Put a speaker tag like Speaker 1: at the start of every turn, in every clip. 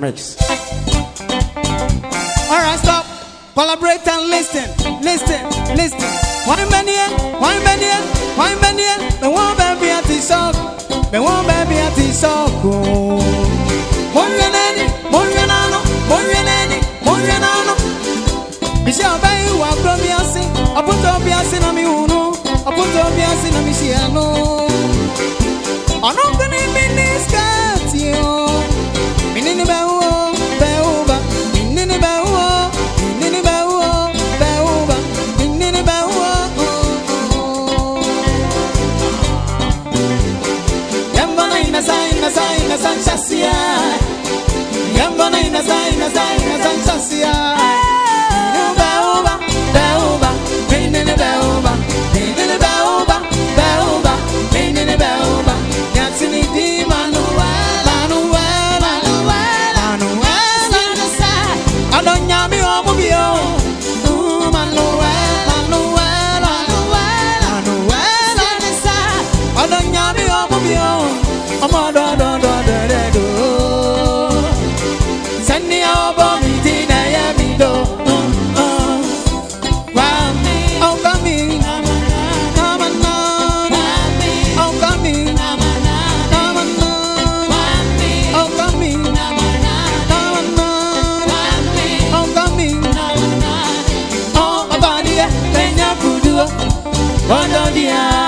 Speaker 1: mix. All right, stop. Collaborate and listen, listen, listen. Why many? Why many? Why many? Me want baby at the sock. Me want baby at the sock. Monyanani, monyanano, monyanani, monyanano. Bishop, I will promise. I put up your sin on me, Uno. I put up your sin on me. I'm danzas ya. 的呀。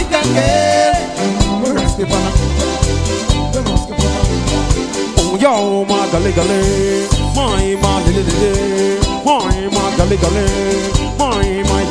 Speaker 1: African We're Oh, my golly golly, My, my, lily, My, my, gully gully.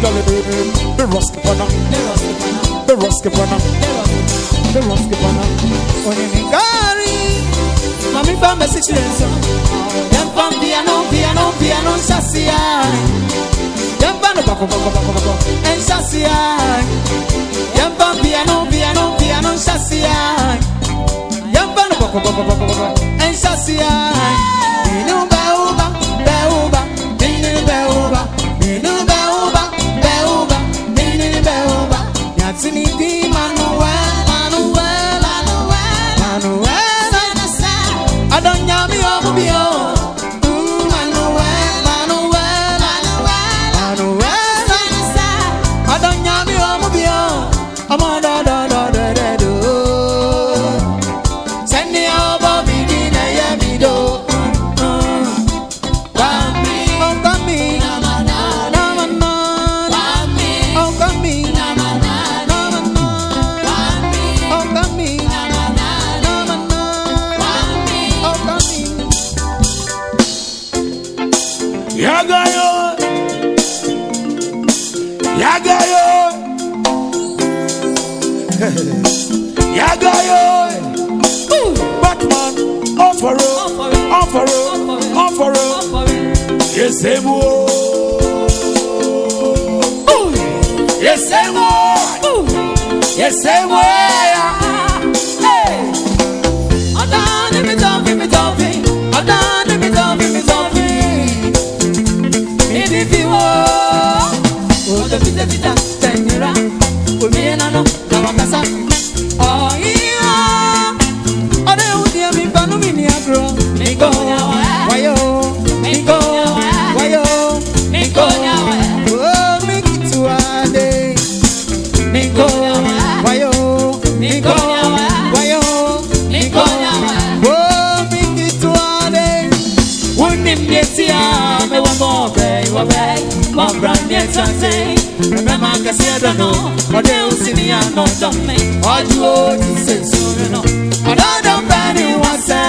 Speaker 1: gully. The rusty pana. The rusty pana. The rusty pana. When you think Gary, mommy found the situation. Them piano, piano, piano, chassis. Them found the bako, bako, bako, bako, and chassis. Them found piano, piano, piano, chassis. Them found the bako, bako, bako, bako, and chassis. Recebo Recebo Recebo Remember kɛseɛ dɔ no ɔde wo sini anɔdɔ me ɔgye o ti sɛ nsuo no ɔdɔdɔ mpɛ ne wa sɛ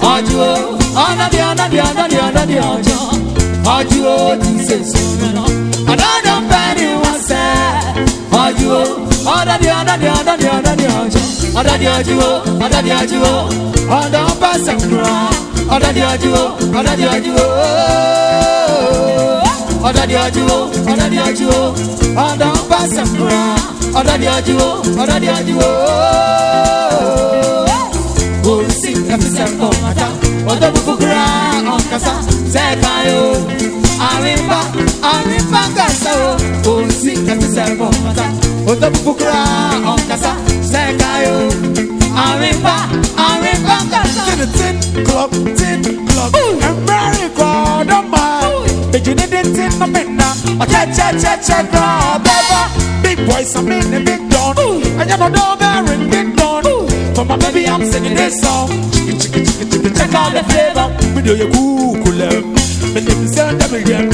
Speaker 1: ɔgye o ɔnɔdeɛ ɔnɔdeɛ ɔnɔdeɛ ɔnɔdeɛ ɔgyɔ ɔgye o ti sɛ nsuo no ɔdɔdɔ mpɛ ne wa sɛ ɔgye o ɔnɔdeɛ ɔnɔdeɛ ɔnɔdeɛ ɔnɔdeɛ ɔgyɔ ɔdɔdeɛ ɔgye o ɔdɔdeɛ ɔgye o ɔdɔ mpɛ sɛ nkura ɔdɔdeɛ ɔgye o ɔdɔdeɛ ɔgye o ọ̀dọ̀ di ojú o ọ̀dọ̀ di ojú o ọ̀dọ̀ ń bá sẹ̀kúra ọ̀dọ̀ di ojú o ọ̀dọ̀ di ojú o. Borisi kafisa kọmata ọ̀dọ̀ bubukura ọ̀kasa sẹ́ka yo arimba arimba gasa o. Borisi kafisa kọmata ọ̀dọ̀ bubukura ọ̀kasa sẹ́ka yo arimba arimba gasa. Tin tin club tin club ẹ̀rọ ìkọ̀ ọ̀dọ́ mọ̀. Oh, che che che che grab ever. Big boys and big the big gun. And you know dog wearing big gun. For my baby, I'm singing this song. Chicka chicka chicka chicken. Check out the flavor. Me do your cool cool them. Me do you send them again.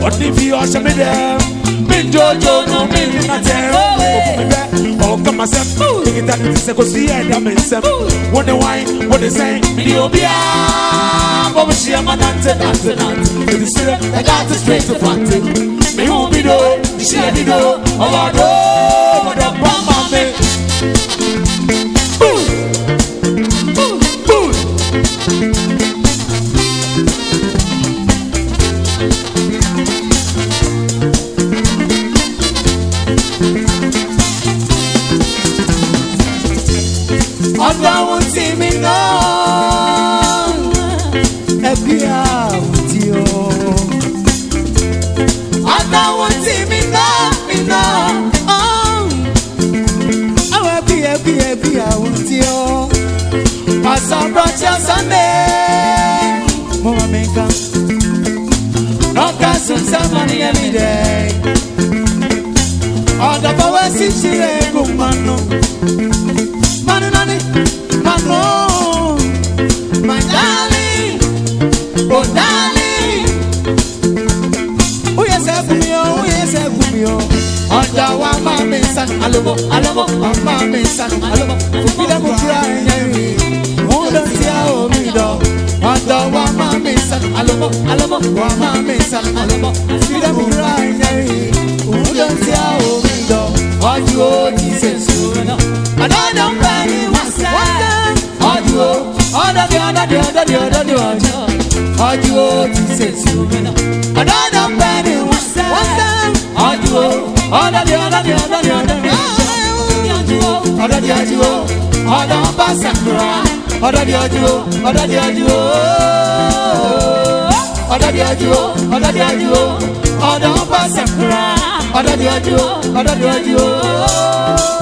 Speaker 1: What if you are me them? mi jojo nu mi mi na tẹ ọkọ mi bẹ ọkọ ma sẹ digita mi ti sẹ kò sí ẹ̀dá mi sẹ wọ́n ní wáyé wọ́n ní sẹ́yìn. mi ni obi a bọ́ mi ṣe ẹ ma dante dante dante èdè sílẹ̀ ẹ̀dá ti straight to fante mi hu mi do iṣẹ́ mi do ọlọ́dọ̀ ọmọdé pọ́npọ́n mi. Manu nani, manu, my darling, oh darling. Uye se kumio, uye se kumio. Ọjà wa máa alobo, alobo, ọmọ alobo. Fufile mo fura ẹyẹri, mo lọ sí àwọn mi alobo, alobo, ọmọ alobo. Fufile mo fura ẹyẹri, mo lọ sí àwọn mi ọ̀dọ́dọ̀ ń bẹ ní wọ́sẹ̀. ọjọ́ o ọ̀dọ́ di ọ̀dọ́ di ọ̀dọ́ di ọ̀dọ́ di ọjọ́ ọjọ́ o ti ṣe sùnmí náà. ọ̀dọ́dọ̀ ń bẹ ní wọ́sẹ̀. ọjọ́ o ọ̀dọ́ di ọ̀dọ́ di ọ̀dọ́ di ọ̀dọ́ di ọjọ́ ọ̀dọ́ di ọjọ́ ọ̀dọ́ ń bá sàkúrà ọ̀dọ́ di ọjọ́ ọ̀dọ́ di ọjọ́ ọ̀dọ́ di ọjọ́ ọ̀dọ́ di ọjọ́ ọ̀dọ́ ń bá sàkúrà ọ̀dọ́ di ọjọ́ ọ̀dọ́ di ọjọ́.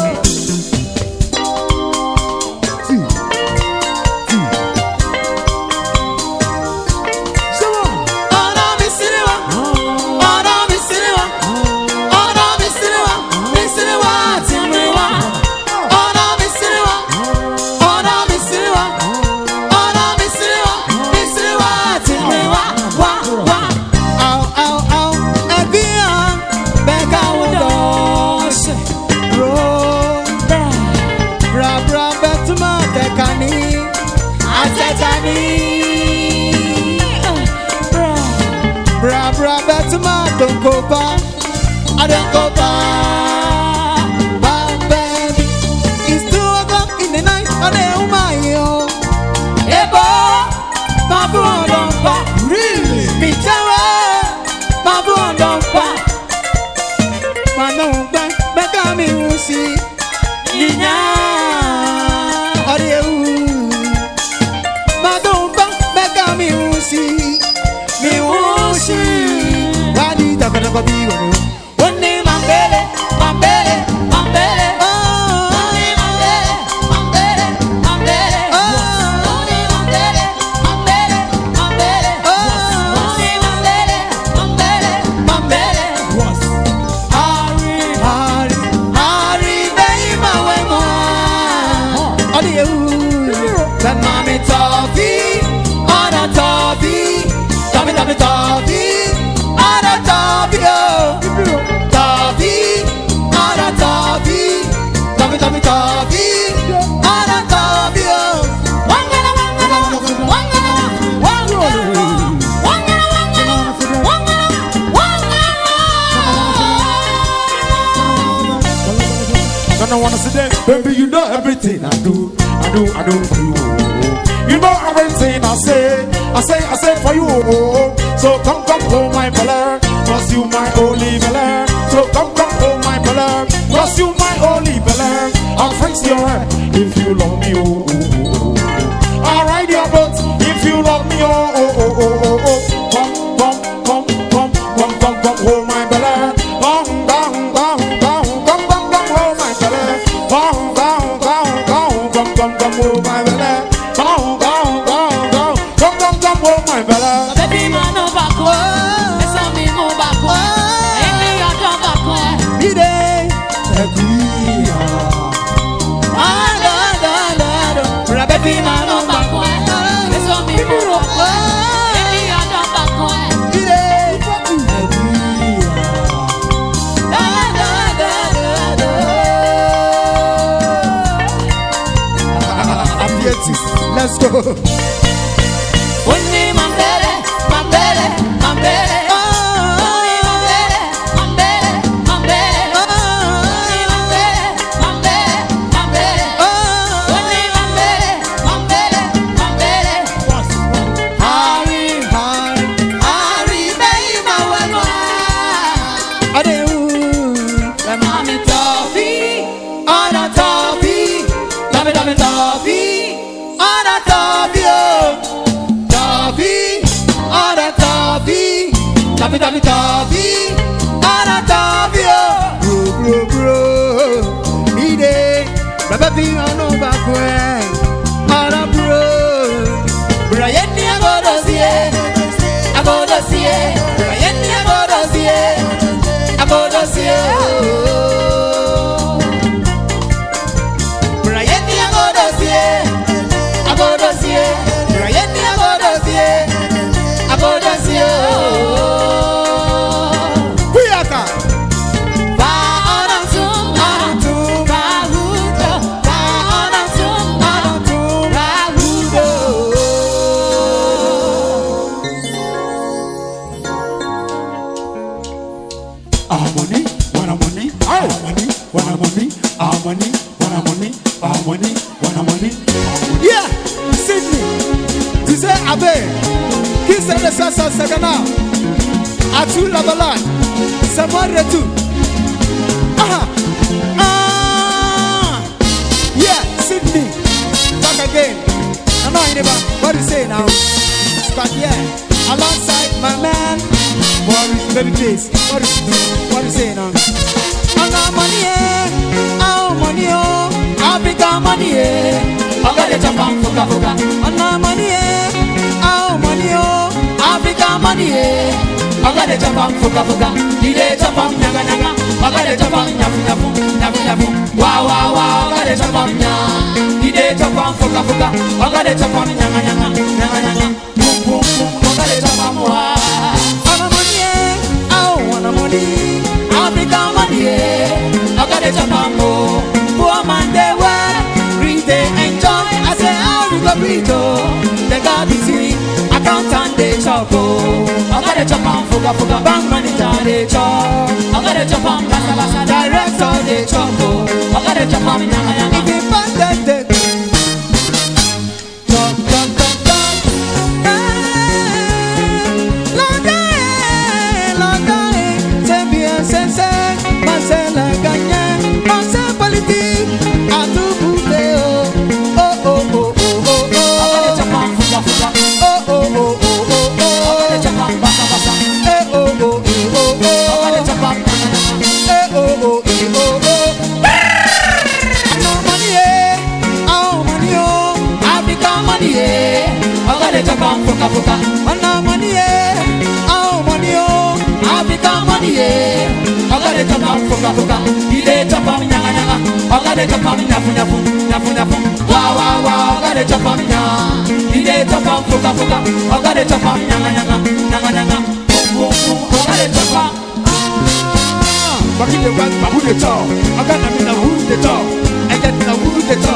Speaker 1: Copa, Adam Copa. Bad baby, it's two o'clock in the night, and agua viva I don't wanna see them. Baby, you know everything I do. I do, I do for you. You know everything I say. I say, I say for you. So come, come, hold my brother. Cause you my only brother. So come, come, hold my brother. Cause you my only brother. I'll fix your head if you love me. Oh, come, come over. Let's go. Balan, Samara too. Aha! Ah! Yeah, Sydney, back again. I know you never, what do you say now? But yeah, alongside my man, Boris, baby please, what do you do? What do you say now? I got money, yeah, oh money, oh, Africa money, yeah. I got it, Japan, fuka, fuka. I got money, yeah, oh money, oh, Africa money, yeah. bagade chapa fuka fuka dide chapa nyanga nyanga, bagade chapa nyafu nyafu nyafu nyafu wa wa wa bagade chapa nya dide chapa fuka fuka bagade chapa nyanga nyanga, nyanga nyaga pum pum pum bagade chapa mwa ana money au ana money africa money eh. bagade chapa mo poor man dey well, breathe they enjoy i say how you go breathe oh the god is here i can't stand the shock fuga bank manager dey chop oga dey chop am basabasa director dey chop o oga dey chop gotta jump on me now, now, now, now. Wow, wow, wow, gotta jump on me now. He did jump on, fuka, fuka. Oh, gotta jump on me now, now, now, now, now. Boom, gotta jump on. Baki de rat, babu de to. Aga na mina wu de to. Aga na wu de to.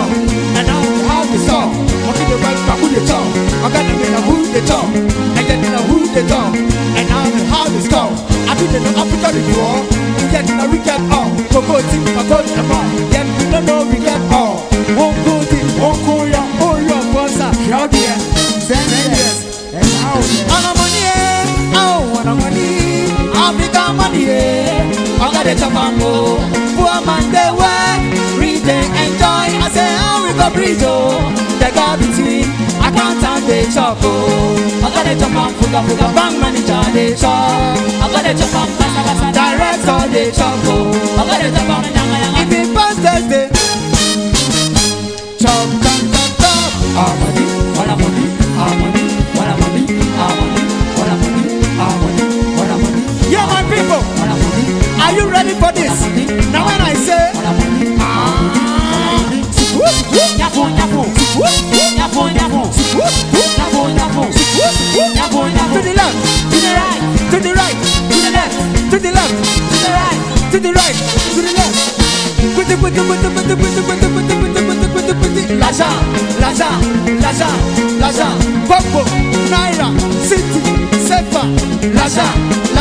Speaker 1: And now we have the song. Baki de rat, babu de to. Aga na mina wu de to. Aga na wu de to. And now we have the song. I did an African before. Yet I recap all. Go go to my god and mom. Yet no know we get all. One good thing, one koya, eh? oh your bossa, your dear, send yes, and out. On a money, oh, on a money, Africa money, I got it a mango, poor man, they were, read and enjoy. I say, I will go breathe, oh, the God is me, I can't stand the chop, oh, I got it a man, fuga, fuga, bank manager, they chop, I got it a man, direct all the chop, oh, I got it a man,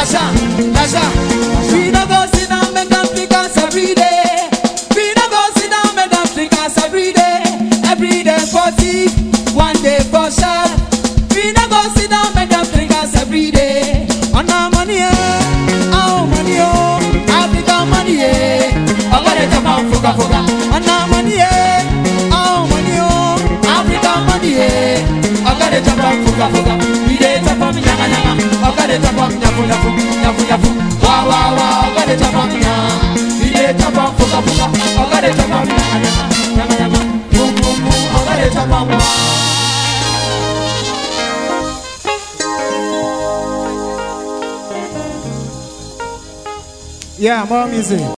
Speaker 1: Tasha, Tasha. We no go sit down make every day. We no go sit down make every day. Every day for tea, one day for We no go sit down make every day. our money, eh. our money, oh, Africa money, eh. I got it about fuga fuga. our money, eh. our money, oh, money, eh. I got it fuga fuga wow, got it up, Wow, wow, wow, oh, oh, wow. Yeah, more music.